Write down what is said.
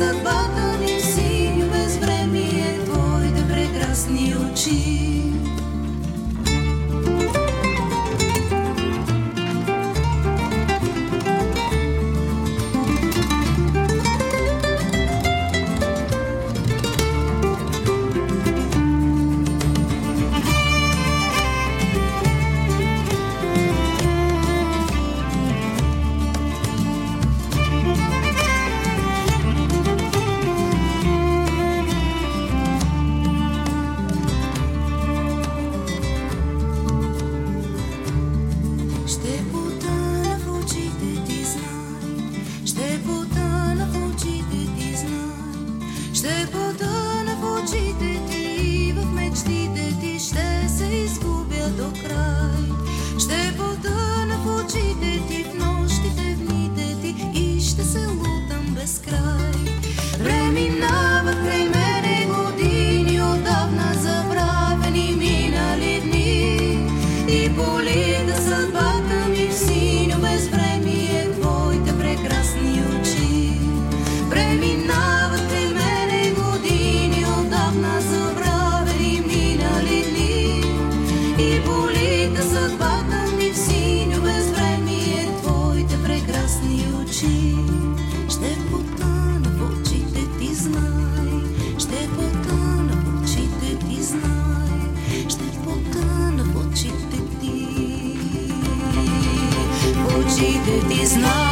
impossible. Se potevano fuggire ти десь знав.